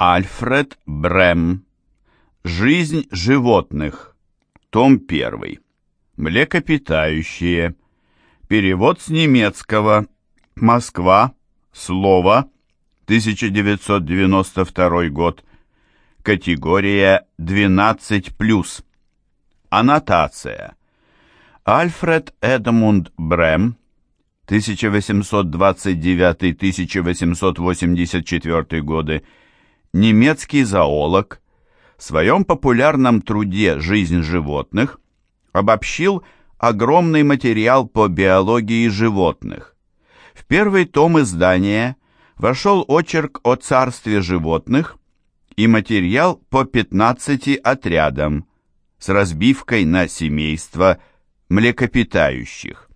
Альфред Брем. Жизнь животных. Том 1. Млекопитающие. Перевод с немецкого. Москва. Слово. 1992 год. Категория 12+. Аннотация. Альфред Эдмунд Брем 1829-1884 годы немецкий зоолог, в своем популярном труде «Жизнь животных» обобщил огромный материал по биологии животных. В первый том издания вошел очерк о царстве животных и материал по 15 отрядам с разбивкой на семейства млекопитающих.